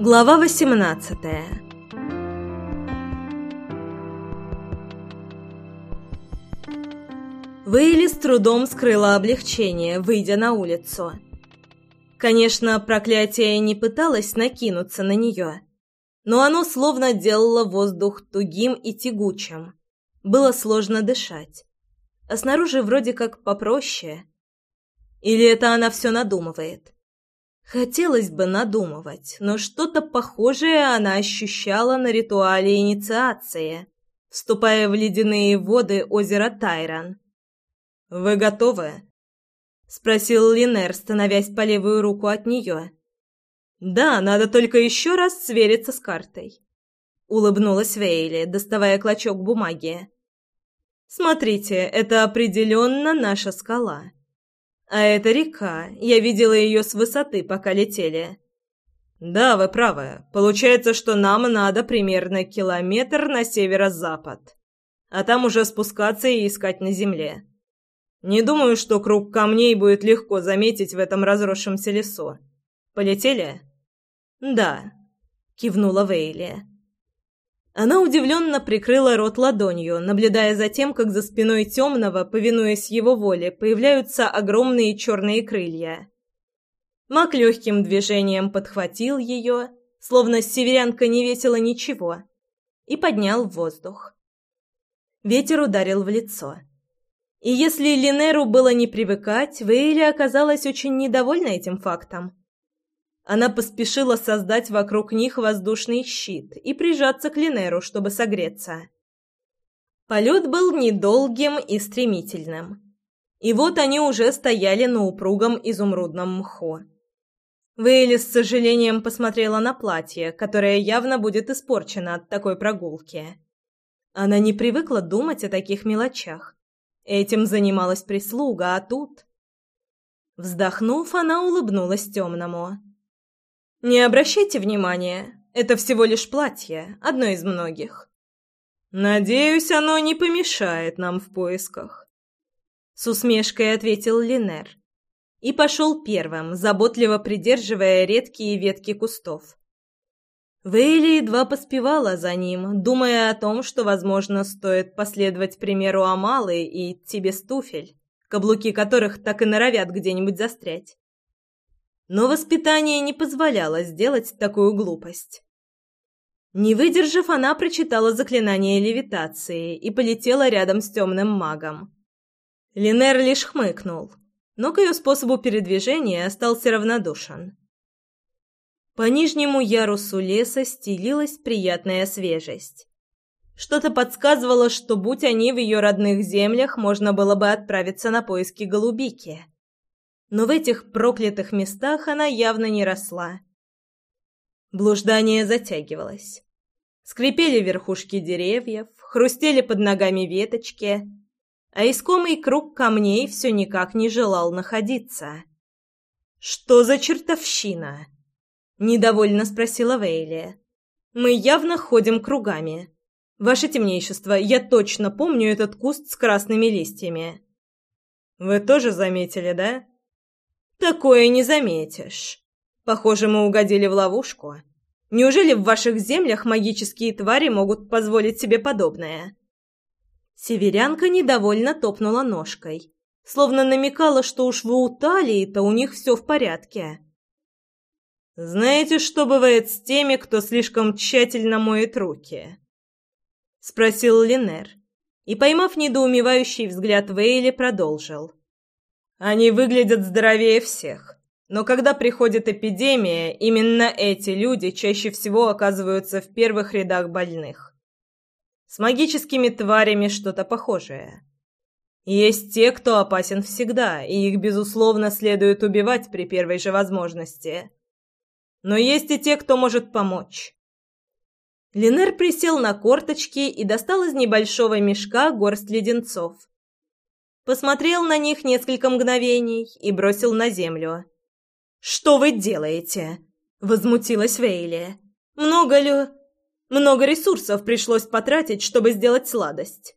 Глава 18 Вейли с трудом скрыла облегчение, выйдя на улицу. Конечно, проклятие не пыталось накинуться на нее, но оно словно делало воздух тугим и тягучим. Было сложно дышать. А снаружи вроде как попроще. Или это она все надумывает? Хотелось бы надумывать, но что-то похожее она ощущала на ритуале инициации, вступая в ледяные воды озера Тайран. «Вы готовы?» — спросил Линер, становясь по левую руку от нее. «Да, надо только еще раз свериться с картой», — улыбнулась Вейли, доставая клочок бумаги. «Смотрите, это определенно наша скала». А это река. Я видела ее с высоты, пока летели. Да, вы правы. Получается, что нам надо примерно километр на северо-запад. А там уже спускаться и искать на земле. Не думаю, что круг камней будет легко заметить в этом разросшемся лесу. Полетели? Да, кивнула Вейли. Она удивленно прикрыла рот ладонью, наблюдая за тем, как за спиной темного, повинуясь его воле, появляются огромные черные крылья. Маг легким движением подхватил ее, словно северянка не весила ничего, и поднял в воздух. Ветер ударил в лицо. И если Линеру было не привыкать, Вейли оказалась очень недовольна этим фактом. Она поспешила создать вокруг них воздушный щит и прижаться к Линеру, чтобы согреться. Полет был недолгим и стремительным. И вот они уже стояли на упругом изумрудном мху. Вейли с сожалением посмотрела на платье, которое явно будет испорчено от такой прогулки. Она не привыкла думать о таких мелочах. Этим занималась прислуга, а тут... Вздохнув, она улыбнулась темному. Не обращайте внимания, это всего лишь платье, одно из многих. Надеюсь, оно не помешает нам в поисках. С усмешкой ответил Линер и пошел первым, заботливо придерживая редкие ветки кустов. Вейли едва поспевала за ним, думая о том, что, возможно, стоит последовать примеру Амалы и идти без туфель, каблуки которых так и норовят где-нибудь застрять. Но воспитание не позволяло сделать такую глупость. Не выдержав, она прочитала заклинание левитации и полетела рядом с темным магом. Линер лишь хмыкнул, но к ее способу передвижения остался равнодушен. По нижнему ярусу леса стелилась приятная свежесть. Что-то подсказывало, что, будь они в ее родных землях, можно было бы отправиться на поиски голубики но в этих проклятых местах она явно не росла. Блуждание затягивалось. Скрипели верхушки деревьев, хрустели под ногами веточки, а искомый круг камней все никак не желал находиться. «Что за чертовщина?» — недовольно спросила Вейли. «Мы явно ходим кругами. Ваше темнейшество, я точно помню этот куст с красными листьями». «Вы тоже заметили, да?» Такое не заметишь. Похоже, мы угодили в ловушку. Неужели в ваших землях магические твари могут позволить себе подобное? Северянка недовольно топнула ножкой, словно намекала, что уж в Уталии-то у них все в порядке. «Знаете, что бывает с теми, кто слишком тщательно моет руки?» — спросил Линер, и, поймав недоумевающий взгляд Вейли, продолжил. Они выглядят здоровее всех. Но когда приходит эпидемия, именно эти люди чаще всего оказываются в первых рядах больных. С магическими тварями что-то похожее. Есть те, кто опасен всегда, и их, безусловно, следует убивать при первой же возможности. Но есть и те, кто может помочь. Линер присел на корточки и достал из небольшого мешка горсть леденцов посмотрел на них несколько мгновений и бросил на землю. «Что вы делаете?» — возмутилась Вейли. «Много ли... много ресурсов пришлось потратить, чтобы сделать сладость?»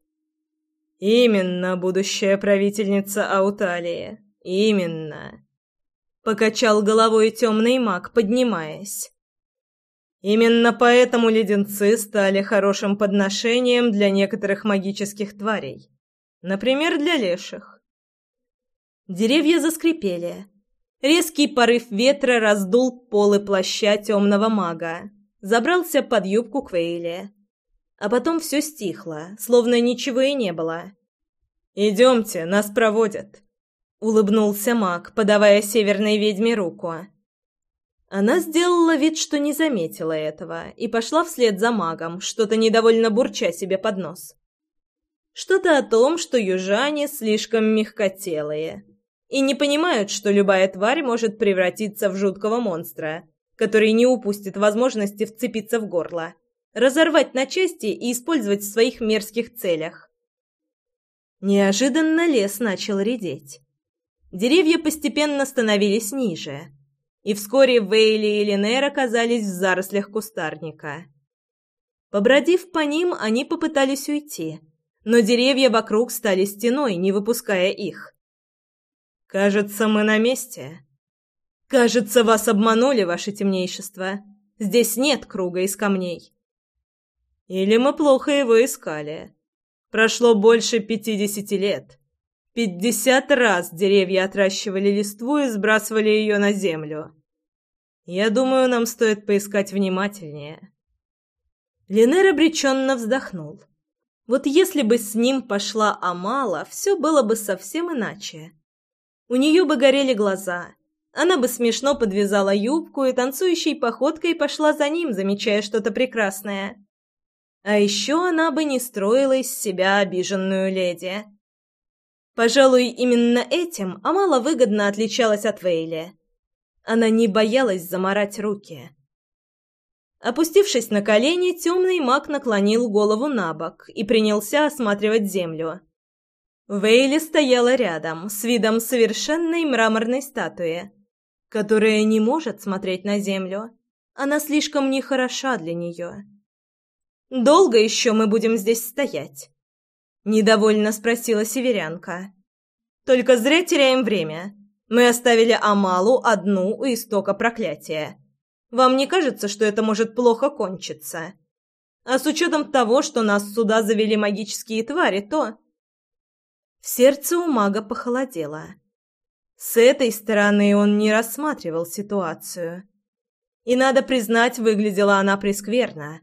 «Именно, будущая правительница Ауталии, именно!» Покачал головой темный маг, поднимаясь. Именно поэтому леденцы стали хорошим подношением для некоторых магических тварей. Например, для леших. Деревья заскрипели. Резкий порыв ветра раздул полы плаща темного мага, забрался под юбку Квейли. А потом все стихло, словно ничего и не было. «Идемте, нас проводят», — улыбнулся маг, подавая северной ведьме руку. Она сделала вид, что не заметила этого, и пошла вслед за магом, что-то недовольно бурча себе под нос. Что-то о том, что южане слишком мягкотелые и не понимают, что любая тварь может превратиться в жуткого монстра, который не упустит возможности вцепиться в горло, разорвать на части и использовать в своих мерзких целях. Неожиданно лес начал редеть. Деревья постепенно становились ниже – и вскоре Вейли и Линер оказались в зарослях кустарника. Побродив по ним, они попытались уйти, но деревья вокруг стали стеной, не выпуская их. «Кажется, мы на месте. Кажется, вас обманули, ваше темнейшество. Здесь нет круга из камней. Или мы плохо его искали. Прошло больше пятидесяти лет». Пятьдесят раз деревья отращивали листву и сбрасывали ее на землю. Я думаю, нам стоит поискать внимательнее. Линер обреченно вздохнул. Вот если бы с ним пошла Амала, все было бы совсем иначе. У нее бы горели глаза. Она бы смешно подвязала юбку и танцующей походкой пошла за ним, замечая что-то прекрасное. А еще она бы не строила из себя обиженную леди. Пожалуй, именно этим Амала выгодно отличалась от Вейли. Она не боялась заморать руки. Опустившись на колени, темный маг наклонил голову на бок и принялся осматривать землю. Вейли стояла рядом, с видом совершенной мраморной статуи, которая не может смотреть на землю. Она слишком нехороша для нее. «Долго еще мы будем здесь стоять?» Недовольно спросила северянка. Только зря теряем время. Мы оставили Амалу одну у истока проклятия. Вам не кажется, что это может плохо кончиться? А с учетом того, что нас сюда завели магические твари, то... В сердце у мага похолодело. С этой стороны он не рассматривал ситуацию. И, надо признать, выглядела она прескверно.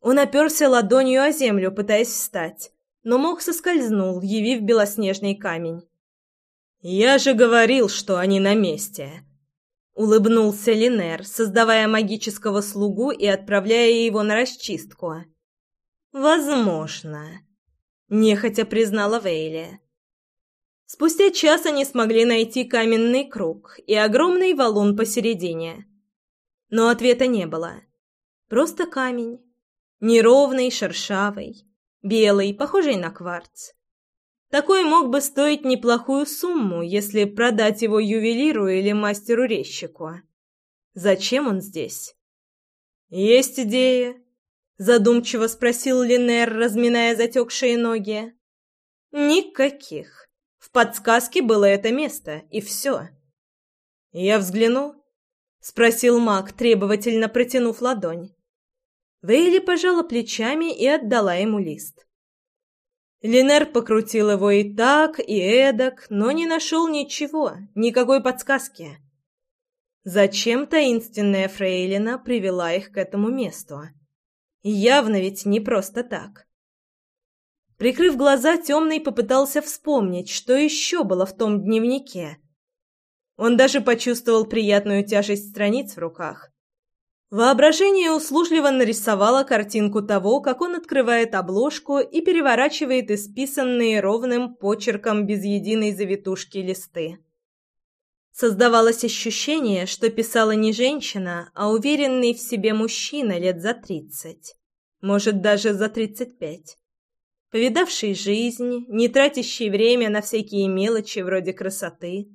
Он оперся ладонью о землю, пытаясь встать, но мох соскользнул, явив белоснежный камень. «Я же говорил, что они на месте!» Улыбнулся Линер, создавая магического слугу и отправляя его на расчистку. «Возможно», — нехотя признала Вейли. Спустя час они смогли найти каменный круг и огромный валун посередине. Но ответа не было. Просто камень. Неровный, шершавый белый, похожий на кварц. Такой мог бы стоить неплохую сумму, если продать его ювелиру или мастеру-резчику. Зачем он здесь? Есть идея? Задумчиво спросил Линер, разминая затекшие ноги. Никаких. В подсказке было это место, и все. Я взгляну? Спросил маг, требовательно протянув ладонь. Вейли пожала плечами и отдала ему лист. Линер покрутил его и так, и эдак, но не нашел ничего, никакой подсказки. Зачем таинственная фрейлина привела их к этому месту? Явно ведь не просто так. Прикрыв глаза, темный попытался вспомнить, что еще было в том дневнике. Он даже почувствовал приятную тяжесть страниц в руках. Воображение услужливо нарисовало картинку того, как он открывает обложку и переворачивает исписанные ровным почерком без единой завитушки листы. Создавалось ощущение, что писала не женщина, а уверенный в себе мужчина лет за тридцать, может, даже за тридцать пять. Повидавший жизнь, не тратящий время на всякие мелочи вроде красоты.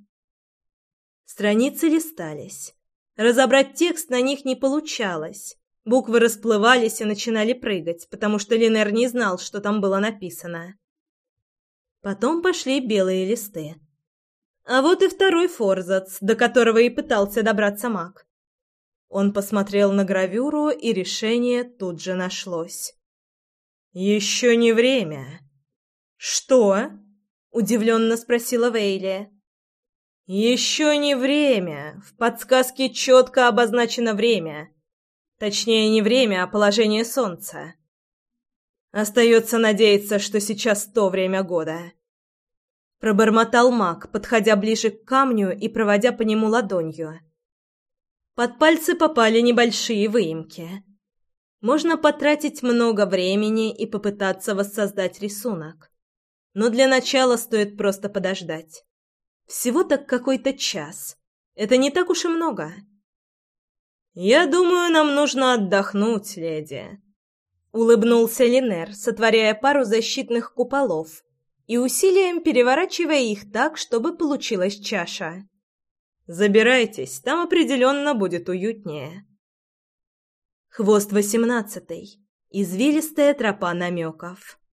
Страницы листались. Разобрать текст на них не получалось. Буквы расплывались и начинали прыгать, потому что Линер не знал, что там было написано. Потом пошли белые листы. А вот и второй форзац, до которого и пытался добраться маг. Он посмотрел на гравюру, и решение тут же нашлось. «Еще не время». «Что?» — удивленно спросила Вейли. «Еще не время. В подсказке четко обозначено время. Точнее, не время, а положение солнца. Остается надеяться, что сейчас то время года». Пробормотал маг, подходя ближе к камню и проводя по нему ладонью. Под пальцы попали небольшие выемки. Можно потратить много времени и попытаться воссоздать рисунок. Но для начала стоит просто подождать. Всего-то какой-то час. Это не так уж и много. «Я думаю, нам нужно отдохнуть, леди», — улыбнулся Линер, сотворяя пару защитных куполов и усилием переворачивая их так, чтобы получилась чаша. «Забирайтесь, там определенно будет уютнее». Хвост восемнадцатый. Извилистая тропа намеков.